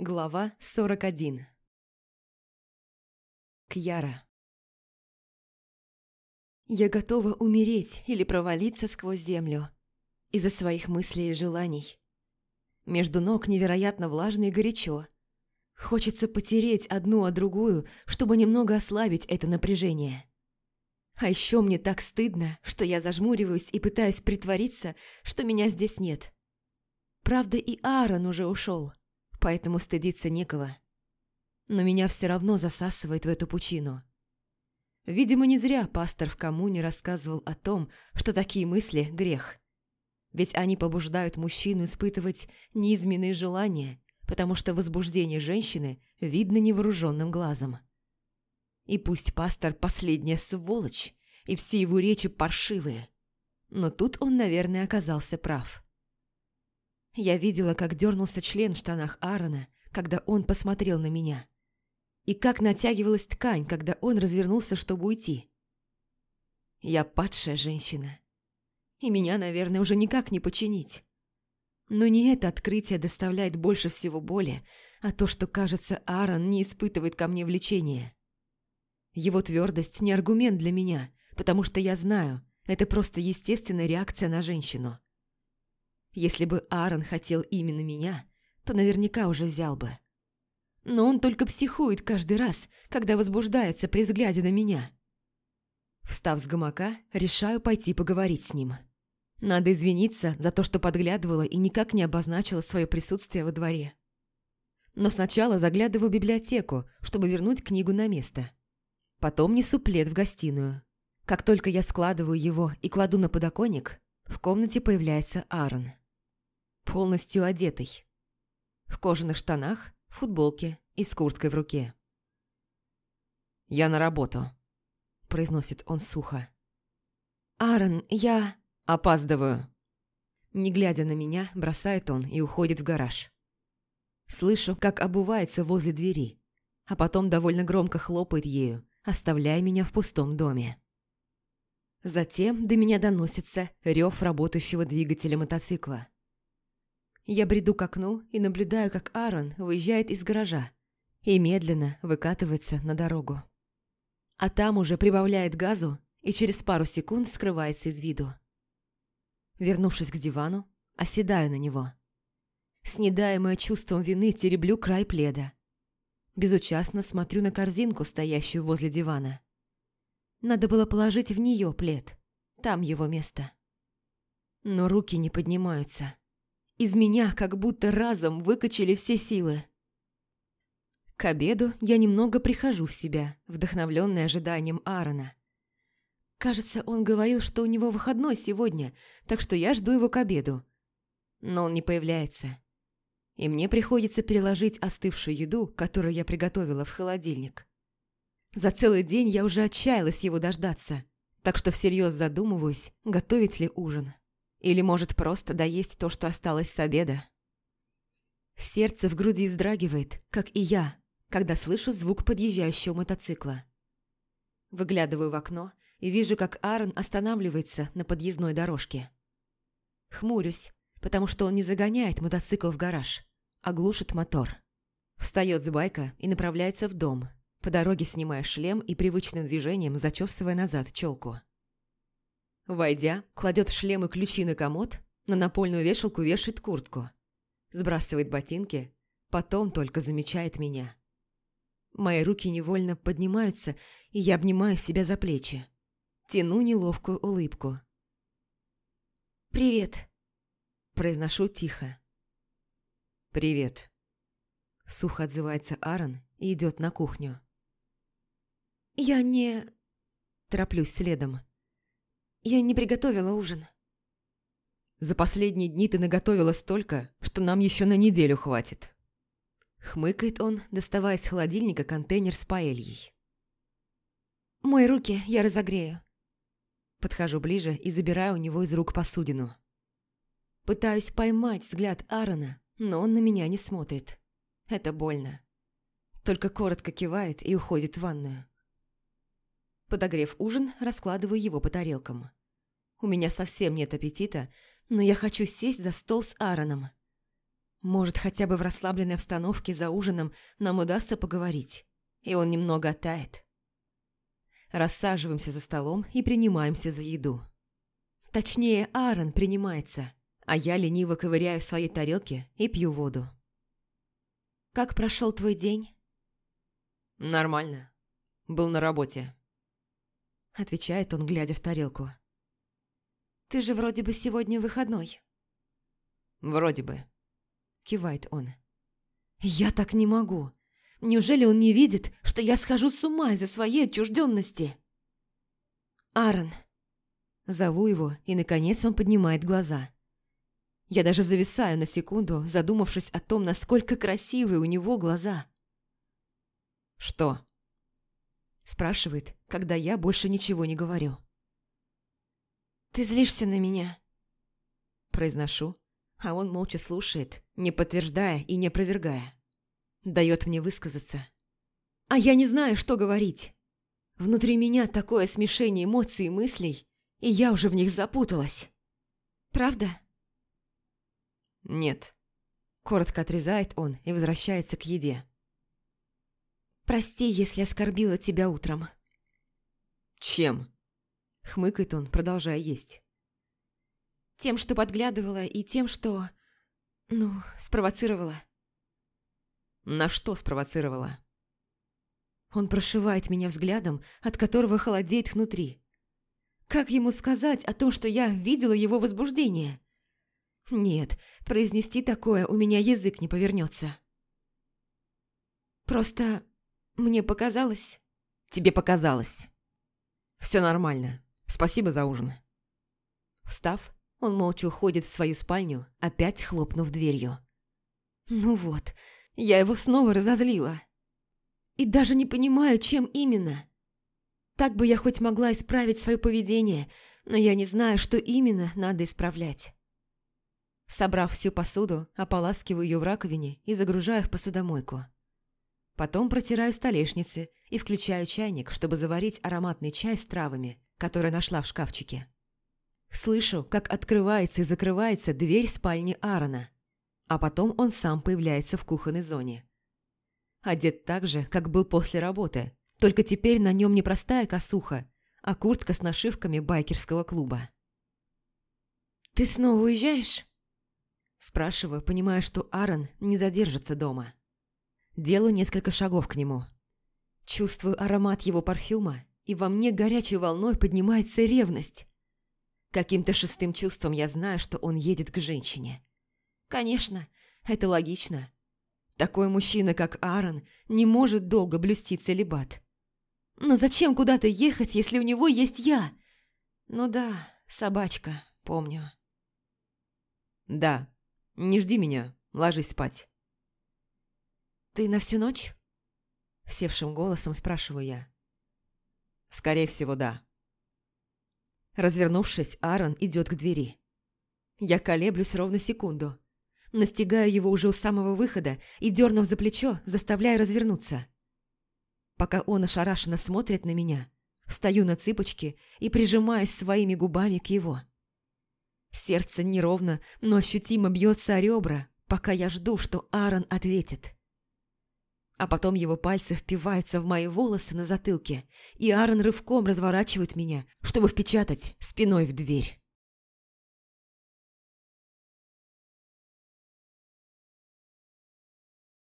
Глава 41 Кьяра Я готова умереть или провалиться сквозь землю из-за своих мыслей и желаний. Между ног невероятно влажно и горячо. Хочется потереть одну о другую, чтобы немного ослабить это напряжение. А еще мне так стыдно, что я зажмуриваюсь и пытаюсь притвориться, что меня здесь нет. Правда, и Аарон уже ушел поэтому стыдиться некого. Но меня все равно засасывает в эту пучину. Видимо, не зря пастор в коммуне рассказывал о том, что такие мысли – грех. Ведь они побуждают мужчину испытывать неизменные желания, потому что возбуждение женщины видно невооруженным глазом. И пусть пастор – последняя сволочь, и все его речи паршивые, но тут он, наверное, оказался прав. Я видела, как дернулся член в штанах Аарона, когда он посмотрел на меня. И как натягивалась ткань, когда он развернулся, чтобы уйти. Я падшая женщина. И меня, наверное, уже никак не починить. Но не это открытие доставляет больше всего боли, а то, что, кажется, Аарон не испытывает ко мне влечения. Его твердость не аргумент для меня, потому что я знаю, это просто естественная реакция на женщину. Если бы Аарон хотел именно меня, то наверняка уже взял бы. Но он только психует каждый раз, когда возбуждается при взгляде на меня. Встав с гамака, решаю пойти поговорить с ним. Надо извиниться за то, что подглядывала и никак не обозначила свое присутствие во дворе. Но сначала заглядываю в библиотеку, чтобы вернуть книгу на место. Потом несу плед в гостиную. Как только я складываю его и кладу на подоконник, в комнате появляется Аарон. Полностью одетый. В кожаных штанах, футболке и с курткой в руке. «Я на работу», – произносит он сухо. «Аарон, я...» «Опаздываю». Не глядя на меня, бросает он и уходит в гараж. Слышу, как обувается возле двери, а потом довольно громко хлопает ею, оставляя меня в пустом доме. Затем до меня доносится рев работающего двигателя мотоцикла. Я бреду к окну и наблюдаю, как Аарон выезжает из гаража и медленно выкатывается на дорогу. А там уже прибавляет газу и через пару секунд скрывается из виду. Вернувшись к дивану, оседаю на него. Снедаемое чувством вины тереблю край пледа. Безучастно смотрю на корзинку, стоящую возле дивана. Надо было положить в нее плед. Там его место. Но руки не поднимаются. Из меня как будто разом выкачали все силы. К обеду я немного прихожу в себя, вдохновленная ожиданием Аарона. Кажется, он говорил, что у него выходной сегодня, так что я жду его к обеду. Но он не появляется. И мне приходится переложить остывшую еду, которую я приготовила в холодильник. За целый день я уже отчаялась его дождаться, так что всерьез задумываюсь, готовить ли ужин. Или, может, просто доесть то, что осталось с обеда. Сердце в груди вздрагивает, как и я, когда слышу звук подъезжающего мотоцикла. Выглядываю в окно и вижу, как Аарон останавливается на подъездной дорожке. Хмурюсь, потому что он не загоняет мотоцикл в гараж, а глушит мотор. Встает с байка и направляется в дом, по дороге снимая шлем и привычным движением зачесывая назад челку. Войдя, кладет шлем и ключи на комод, на напольную вешалку вешает куртку. Сбрасывает ботинки, потом только замечает меня. Мои руки невольно поднимаются, и я обнимаю себя за плечи. Тяну неловкую улыбку. «Привет», – произношу тихо. «Привет», – сухо отзывается Аарон и идет на кухню. «Я не...» Тороплюсь следом. «Я не приготовила ужин». «За последние дни ты наготовила столько, что нам еще на неделю хватит». Хмыкает он, доставая из холодильника контейнер с паэльей. «Мои руки я разогрею». Подхожу ближе и забираю у него из рук посудину. Пытаюсь поймать взгляд Аарона, но он на меня не смотрит. Это больно. Только коротко кивает и уходит в ванную. Подогрев ужин, раскладываю его по тарелкам. У меня совсем нет аппетита, но я хочу сесть за стол с Аароном. Может, хотя бы в расслабленной обстановке за ужином нам удастся поговорить, и он немного оттает. Рассаживаемся за столом и принимаемся за еду. Точнее, Аарон принимается, а я лениво ковыряю в своей тарелке и пью воду. «Как прошел твой день?» «Нормально. Был на работе», — отвечает он, глядя в тарелку. «Ты же вроде бы сегодня выходной». «Вроде бы», — кивает он. «Я так не могу. Неужели он не видит, что я схожу с ума из-за своей отчужденности?» «Аарон». Зову его, и, наконец, он поднимает глаза. Я даже зависаю на секунду, задумавшись о том, насколько красивые у него глаза. «Что?» Спрашивает, когда я больше ничего не говорю. «Ты злишься на меня?» Произношу, а он молча слушает, не подтверждая и не опровергая. Дает мне высказаться. А я не знаю, что говорить. Внутри меня такое смешение эмоций и мыслей, и я уже в них запуталась. Правда? Нет. Коротко отрезает он и возвращается к еде. Прости, если оскорбила тебя утром. Чем? Хмыкает он, продолжая есть. Тем, что подглядывала, и тем, что... Ну, спровоцировала. На что спровоцировала? Он прошивает меня взглядом, от которого холодеет внутри. Как ему сказать о том, что я видела его возбуждение? Нет, произнести такое у меня язык не повернется. Просто мне показалось... Тебе показалось. Все нормально. Спасибо за ужин. Встав, он молча уходит в свою спальню, опять хлопнув дверью. Ну вот, я его снова разозлила. И даже не понимаю, чем именно. Так бы я хоть могла исправить свое поведение, но я не знаю, что именно надо исправлять. Собрав всю посуду, ополаскиваю ее в раковине и загружаю в посудомойку. Потом протираю столешницы и включаю чайник, чтобы заварить ароматный чай с травами, который нашла в шкафчике. Слышу, как открывается и закрывается дверь спальни Аарона, а потом он сам появляется в кухонной зоне. Одет так же, как был после работы, только теперь на нем не простая косуха, а куртка с нашивками байкерского клуба. «Ты снова уезжаешь?» Спрашиваю, понимая, что Аарон не задержится дома. Делаю несколько шагов к нему. Чувствую аромат его парфюма, и во мне горячей волной поднимается ревность. Каким-то шестым чувством я знаю, что он едет к женщине. Конечно, это логично. Такой мужчина, как Аарон, не может долго блюсти целебат. Но зачем куда-то ехать, если у него есть я? Ну да, собачка, помню. Да, не жди меня, ложись спать. Ты на всю ночь? Севшим голосом спрашиваю я. Скорее всего, да. Развернувшись, Аарон идет к двери. Я колеблюсь ровно секунду. Настигаю его уже у самого выхода и, дернув за плечо, заставляю развернуться. Пока он ошарашенно смотрит на меня, встаю на цыпочки и прижимаюсь своими губами к его. Сердце неровно, но ощутимо бьется о ребра, пока я жду, что Аарон ответит. А потом его пальцы впиваются в мои волосы на затылке, и Аарон рывком разворачивает меня, чтобы впечатать спиной в дверь.